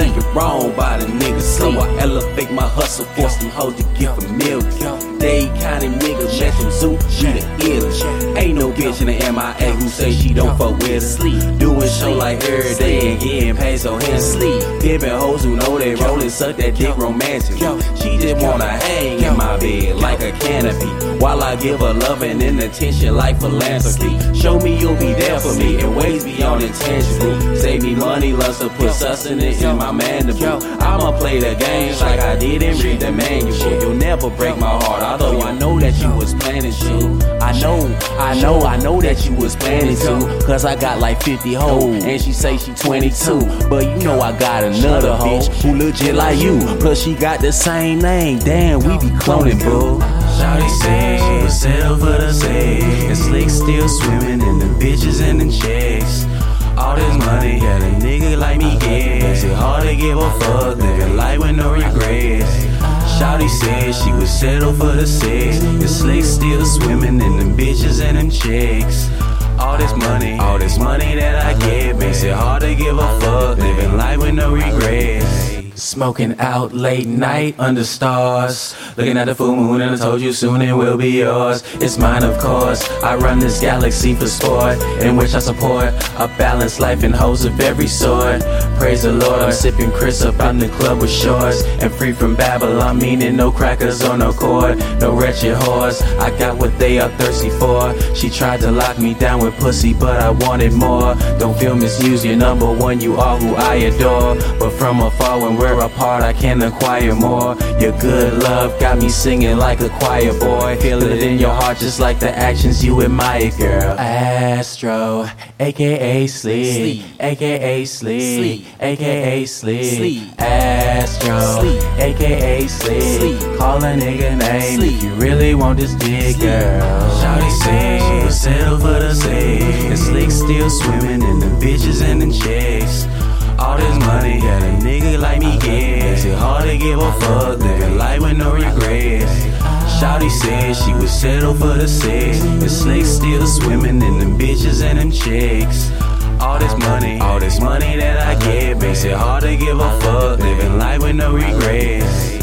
think you're wrong by the niggas. So I elevate my hustle, force them hoes to get familiar. They kind of niggas, let them zoo, she the illest. Ain't no bitch in the MIA who say she don't fuck with us. Doing show like every day and getting paid so handsomely. Pimpin' hoes who know they rollin', suck that dick romantic. She just wanna hang in my bed like a canopy. While I give her loving and attention like philanthropy. Show me you'll be there for me in ways beyond intention. Save me money, love, put sustenance in my mandible. I'ma play the games like I didn't read the manual. You'll never break my heart, although I know that you was planning to. I know, I know, I know that you was planning to. Cause I got like 50 hoes, and she say she 22. But you know I got another bitch who legit like you. Plus she got the same name. Damn, we be cloning, bro. Shawty said she was settled for the sex And Slikk still swimming in the bitches and the chicks All this money, yeah, a nigga like me gets It hard to give a fuck, living life with no regrets. Shawty said she was settle for the sex. The Slikk still swimming in them bitches and them chicks Smoking out late night under stars. Looking at the full moon, and I told you soon it will be yours. It's mine, of course. I run this galaxy for sport, in which I support a balanced life and hoes of every sort. Praise the Lord, I'm sipping Chris up in the club with shorts. And free from Babylon, meaning no crackers or no cord, no wretched whores. I got what they are thirsty for. She tried to lock me down with pussy, but I wanted more. Don't feel misused, you're number one, you are who I adore. But from afar, when we're apart, I can't acquire more. Your good love got me singing like a choir boy. Feel it in your heart, just like the actions you admire, girl. Astro, aka Sleep, aka Sleep, sleep. aka Sleep, sleep. Astro, sleep. aka Sleep. sleep. Call a nigga name if you really want this dick, girl. Shawty said she was for the sex, and Slikk still swimming in the bitches and the chicks. It hard to give a fuck, living life with no regrets. Shawty said she was settle for the sex, and snakes still swimming in them bitches and them chicks. All this money, all this money that I get makes it hard to give a fuck, living life with no regrets.